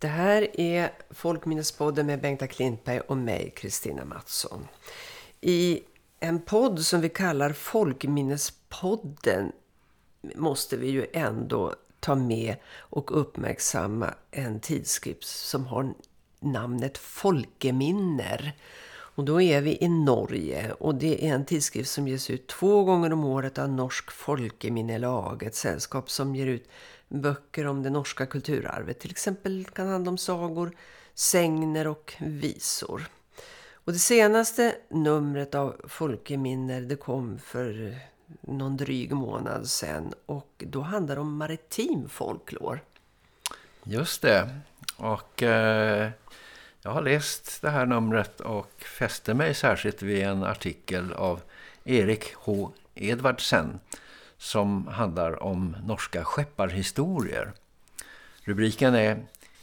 Det här är Folkminnespodden med Bengta Klintberg och mig, Kristina Mattsson. I en podd som vi kallar Folkminnespodden måste vi ju ändå ta med och uppmärksamma en tidskrift som har namnet Folkeminner. Och då är vi i Norge och det är en tidskrift som ges ut två gånger om året av Norsk Folkeminnelag, ett sällskap som ger ut böcker om det norska kulturarvet. Till exempel kan det handla om sagor, sängner och visor. Och det senaste numret av Folkeminner det kom för någon dryg månad sedan och då handlar det om maritim folklor. Just det. Och eh, jag har läst det här numret och fäste mig särskilt vid en artikel av Erik H. Edvardsen som handlar om norska skepparhistorier. Rubriken är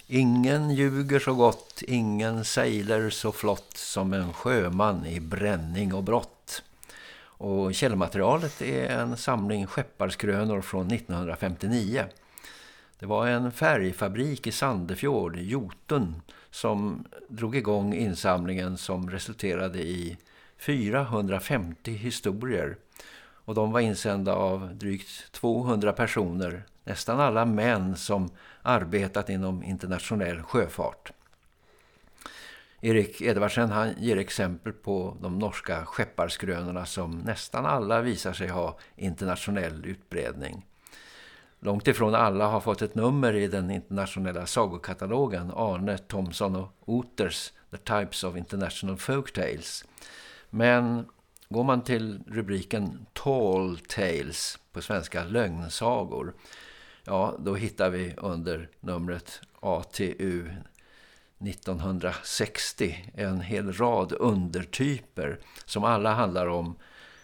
Ingen ljuger så gott, ingen sejler så flott som en sjöman i bränning och brott. Och källmaterialet är en samling skepparskrönor från 1959. Det var en färgfabrik i Sandefjord, Jotun, som drog igång insamlingen som resulterade i 450 historier och de var insända av drygt 200 personer, nästan alla män som arbetat inom internationell sjöfart. Erik Edvardsen han ger exempel på de norska skepparskrönorna som nästan alla visar sig ha internationell utbredning. Långt ifrån alla har fått ett nummer i den internationella sagokatalogen Arne, Thomson och Oters The Types of International Folk Tales. Men Går man till rubriken Tall Tales på svenska lögnsagor ja då hittar vi under numret ATU 1960 en hel rad undertyper som alla handlar om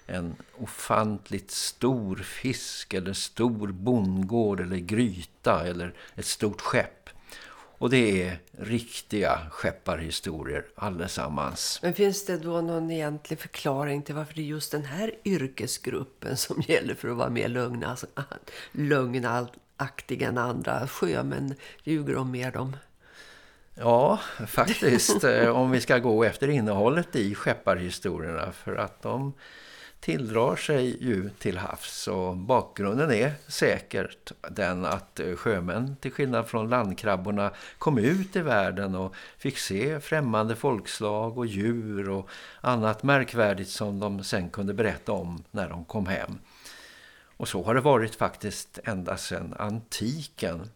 en ofantligt stor fisk eller stor bondgård eller gryta eller ett stort skepp. Och det är riktiga skepparhistorier allesammans. Men finns det då någon egentlig förklaring till varför det är just den här yrkesgruppen som gäller för att vara mer alltså, lögnaktiga än andra sjömän? Ljuger de mer dem? Ja, faktiskt. Eh, om vi ska gå efter innehållet i skepparhistorierna. För att de tilldrar sig ju till havs och bakgrunden är säkert den att eh, sjömän till skillnad från landkrabborna kom ut i världen och fick se främmande folkslag och djur och annat märkvärdigt som de sen kunde berätta om när de kom hem. Och så har det varit faktiskt ända sedan antiken.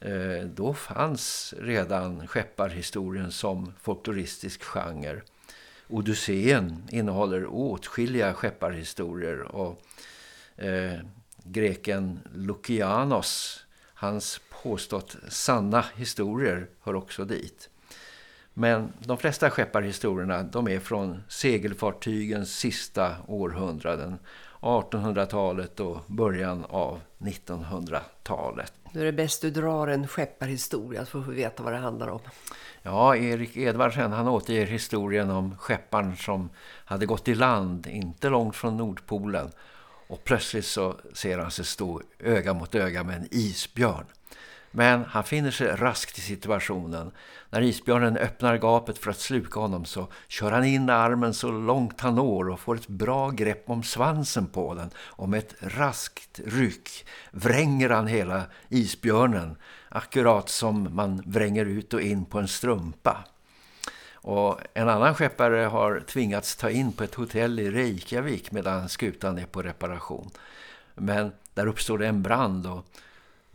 Eh, då fanns redan skepparhistorien som folkloristisk genre. Odysseen innehåller åtskilliga skepparhistorier och eh, greken Lukianos, hans påstått sanna historier hör också dit. Men de flesta skepparhistorierna de är från segelfartygens sista århundraden, 1800-talet och början av 1900-talet. Nu är det bäst du drar en skepparhistoria så får vi veta vad det handlar om. Ja, Erik Edvardsen han återger historien om skepparen som hade gått i land inte långt från Nordpolen och plötsligt så ser han sig stå öga mot öga med en isbjörn. Men han finner sig raskt i situationen. När isbjörnen öppnar gapet för att sluka honom så kör han in armen så långt han når och får ett bra grepp om svansen på den. Och med ett raskt ryck vränger han hela isbjörnen akkurat som man vränger ut och in på en strumpa. Och en annan skeppare har tvingats ta in på ett hotell i Reykjavik medan skutan är på reparation. Men där uppstår det en brand och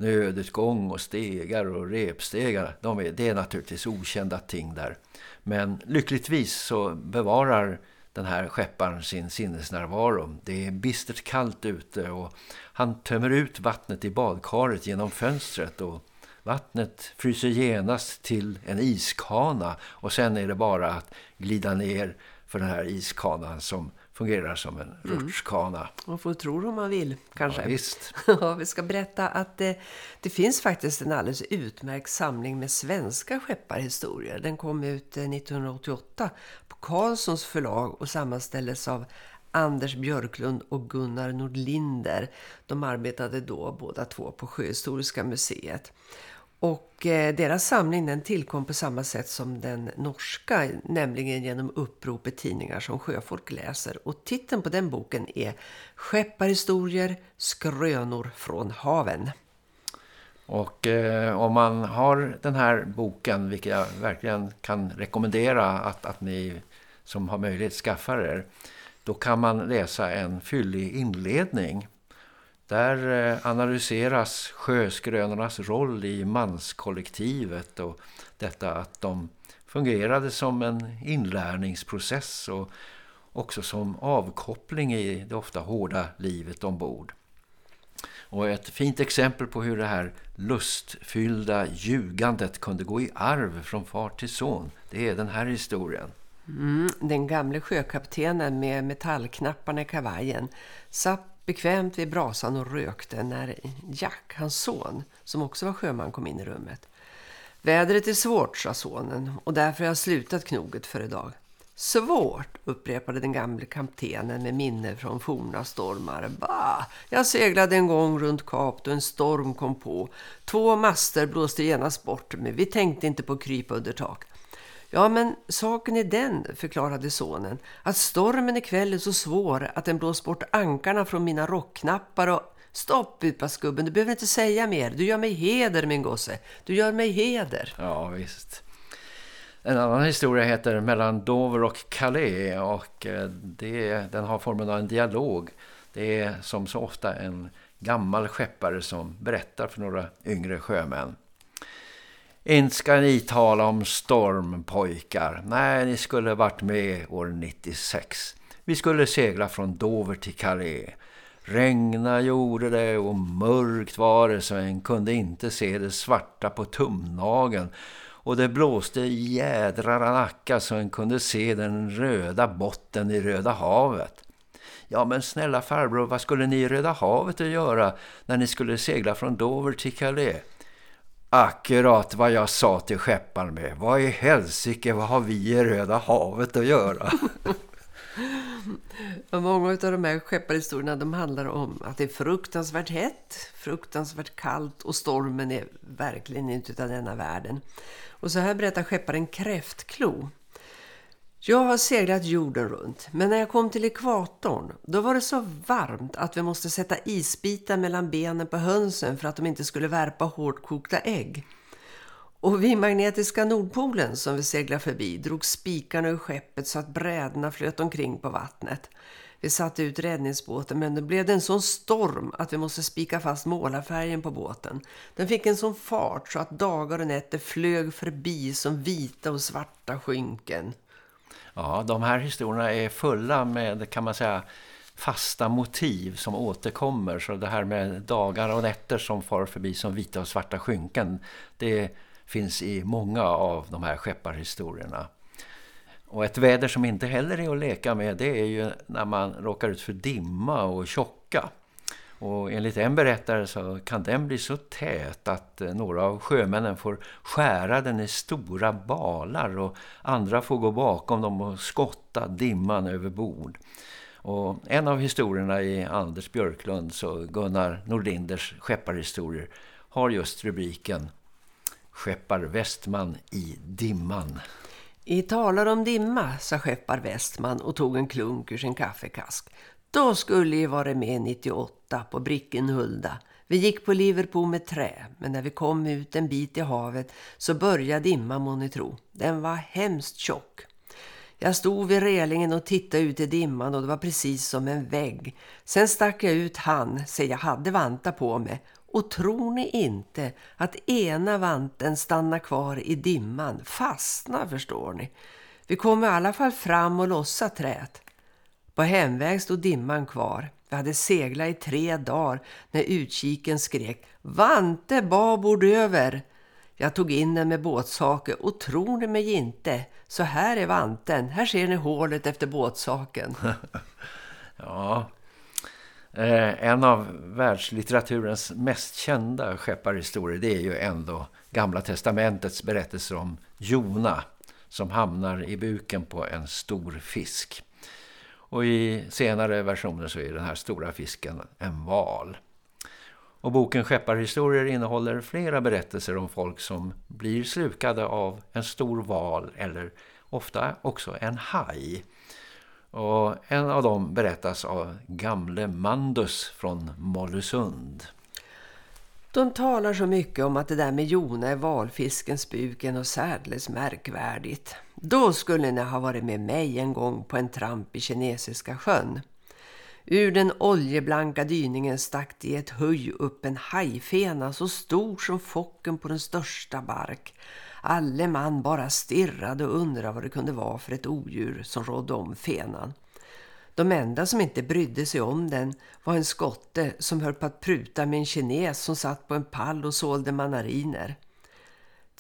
nödutgång och stegar och repstegar. De är, det är naturligtvis okända ting där. Men lyckligtvis så bevarar den här skepparen sin sinnesnärvaro. Det är bistert kallt ute och han tömmer ut vattnet i badkaret genom fönstret och Vattnet fryser genast till en iskana och sen är det bara att glida ner för den här iskanan som fungerar som en mm. rutschkana. Man får tro om man vill, kanske. Ja, visst. ja, vi ska berätta att det, det, finns faktiskt en alldeles utmärkt samling med svenska skepparhistorier. Den kom ut 1988 eh, på Karlssons förlag och sammanställdes av Anders Björklund och Gunnar Nordlinder. De arbetade då båda två på Sjöhistoriska museet. Och eh, deras samling den tillkom på samma sätt som den norska, nämligen genom uppropet tidningar som sjöfolk läser. Och titeln på den boken är Skepparhistorier, skrönor från haven. Och eh, om man har den här boken, vilket jag verkligen kan rekommendera att, att ni som har möjlighet skaffar er, då kan man läsa en fyllig inledning. Där eh, analyseras sjöskrönornas roll i manskollektivet och detta att de fungerade som en inlärningsprocess och också som avkoppling i det ofta hårda livet ombord. Och ett fint exempel på hur det här lustfyllda ljugandet kunde gå i arv från far till son, det är den här historien. Mm, den gamle sjökaptenen med metallknapparna i kavajen satt bekvämt vid brasan och rökte när Jack, hans son, som också var sjöman, kom in i rummet. Vädret är svårt, sa sonen, och därför har jag slutat knoget för idag. Svårt, upprepade den gamle kaptenen med minne från forna stormar. Bah, jag seglade en gång runt kap då en storm kom på. Två master blåste genast bort, men vi tänkte inte på krypa under tak. Ja, men saken är den, förklarade sonen, att stormen ikväll är så svår att den blåst bort ankarna från mina rockknappar och... Stopp, utpassgubben, du behöver inte säga mer. Du gör mig heder, min gosse. Du gör mig heder. Ja, visst. En annan historia heter Mellan Dover och Calais och eh, det, den har formen av en dialog. Det är som så ofta en gammal skeppare som berättar för några yngre sjömän. Inte ska ni tala om stormpojkar. Nej, ni skulle varit med år 96. Vi skulle segla från Dover till Calais. Regna gjorde det och mörkt var det så en kunde inte se det svarta på tumnagen och det blåste jädrar anacka så en kunde se den röda botten i Röda havet. Ja men snälla farbror, vad skulle ni i Röda havet att göra när ni skulle segla från Dover till Calais? Akkurat vad jag sa till skepparen med. Vad i helsike, vad har vi i Röda havet att göra? Många av de här skepparhistorierna de handlar om att det är fruktansvärt hett, fruktansvärt kallt och stormen är verkligen inte av denna världen. Och så här berättar skepparen Kräftklo. Jag har seglat jorden runt, men när jag kom till ekvatorn, då var det så varmt att vi måste sätta isbitar mellan benen på hönsen för att de inte skulle värpa hårdkokta ägg. Och vid magnetiska Nordpolen som vi seglar förbi drog spikarna ur skeppet så att brädorna flöt omkring på vattnet. Vi satte ut räddningsbåten men det blev en sån storm att vi måste spika fast målarfärgen på båten. Den fick en sån fart så att dagar och nätter flög förbi som vita och svarta skynken. Ja, de här historierna är fulla med kan man säga fasta motiv som återkommer. Så det här med dagar och nätter som far förbi som vita och svarta skynken, det finns i många av de här skepparhistorierna. Och ett väder som inte heller är att leka med det är ju när man råkar ut för dimma och tjocka. Och enligt en berättare så kan den bli så tät att eh, några av sjömännen får skära den i stora balar och andra får gå bakom dem och skotta dimman över bord. Och en av historierna i Anders Björklunds och Gunnar Nordinders skepparhistorier har just rubriken Skeppar Västman i dimman. I talar om dimma, sa skeppar Västman och tog en klunk ur sin kaffekask. Då skulle vi vara med 98 på Brickenhulda. Vi gick på Liverpool med trä, men när vi kom ut en bit i havet så började dimma må ni tro. Den var hemskt tjock. Jag stod vid relingen och tittade ut i dimman och det var precis som en vägg. Sen stack jag ut han, så jag hade vanta på mig och tror ni inte att ena vanten stannar kvar i dimman, fastnar förstår ni. Vi kom i alla fall fram och lossa trät. På hemväg stod dimman kvar. Vi hade seglat i tre dagar när utkiken skrek Vante babord över! Jag tog in den med båtsaker och tror ni mig inte, så här är vanten. Här ser ni hålet efter båtsaken. ja, Eh, en av världslitteraturens mest kända skepparhistorier det är ju ändå Gamla testamentets berättelse om Jona som hamnar i buken på en stor fisk. Och i senare versioner så är den här stora fisken en val. Och boken Skepparhistorier innehåller flera berättelser om folk som blir slukade av en stor val eller ofta också en haj. Och en av dem berättas av gamle Mandus från Mollösund. De talar så mycket om att det där med Jona är valfiskens buken och särdeles märkvärdigt. Då skulle ni ha varit med mig en gång på en tramp i kinesiska sjön. Ur den oljeblanka dyningen stack det i ett höj upp en hajfena så stor som focken på den största bark. Alle man bara stirrade och undrade vad det kunde vara för ett odjur som rådde om fenan. De enda som inte brydde sig om den var en skotte som höll på att pruta med en kines som satt på en pall och sålde manariner.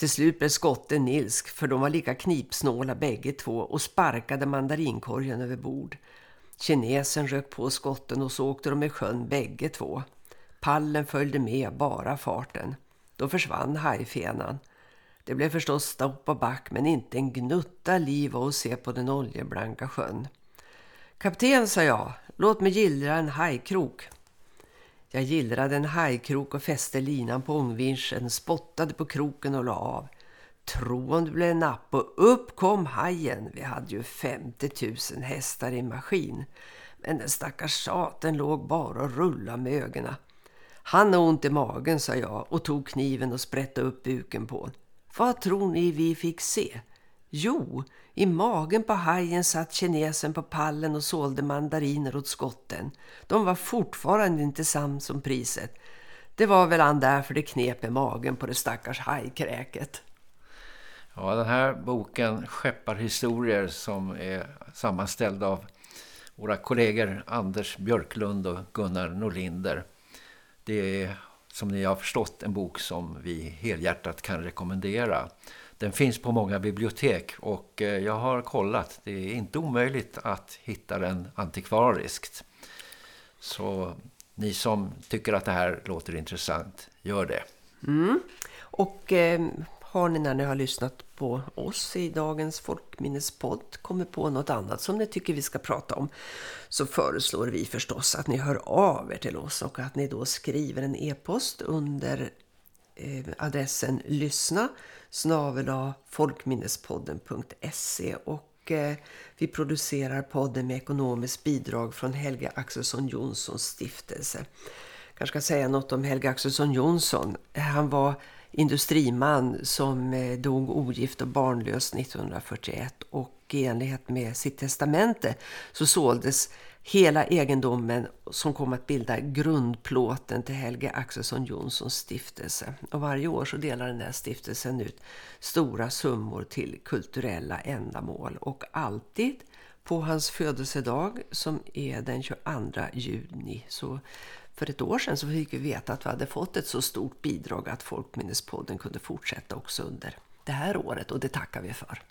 Till slut blev skotten nilsk för de var lika knipsnåla bägge två och sparkade mandarinkorgen över bord. Kinesen rök på skotten och så åkte de i sjön bägge två. Pallen följde med bara farten. Då försvann hajfenan. Det blev förstås stopp och back men inte en gnutta liv att se på den oljeblanka sjön. Kapten, sa jag, låt mig gillra en hajkrok. Jag gillrade en hajkrok och fäste linan på ångvinschen, spottade på kroken och la av. Tro om blev napp och upp kom hajen. Vi hade ju 50 000 hästar i maskin. Men den stackars saten låg bara och rullade med ögonen. Han har ont i magen, sa jag och tog kniven och sprätte upp buken på. Vad tror ni vi fick se? Jo, i magen på hajen satt kinesen på pallen och sålde mandariner åt skotten. De var fortfarande inte sams om priset. Det var väl han därför det knep i magen på det stackars hajkräket. Ja, den här boken Skepparhistorier som är sammanställd av våra kollegor Anders Björklund och Gunnar Norlinder. Det är som ni har förstått en bok som vi helhjärtat kan rekommendera. Den finns på många bibliotek och eh, jag har kollat. Det är inte omöjligt att hitta den antikvariskt. Så ni som tycker att det här låter intressant, gör det. Mm. Och eh, har ni när ni har lyssnat på oss i dagens folkminnespodd kommit på något annat som ni tycker vi ska prata om så föreslår vi förstås att ni hör av er till oss och att ni då skriver en e-post under Eh, adressen lyssna snavela folkminnespodden.se och eh, vi producerar podden med ekonomiskt bidrag från Helge Axelsson Jonssons stiftelse. Jag kanske ska säga något om Helge Axelsson Jonsson. Han var industriman som eh, dog ogift och barnlös 1941 och i enlighet med sitt testamente så såldes hela egendomen som kom att bilda grundplåten till Helge Axelsson Jonssons stiftelse. Och varje år så delar den här stiftelsen ut stora summor till kulturella ändamål och alltid på hans födelsedag som är den 22 juni. Så för ett år sedan så fick vi veta att vi hade fått ett så stort bidrag att Folkminnespodden kunde fortsätta också under det här året och det tackar vi för.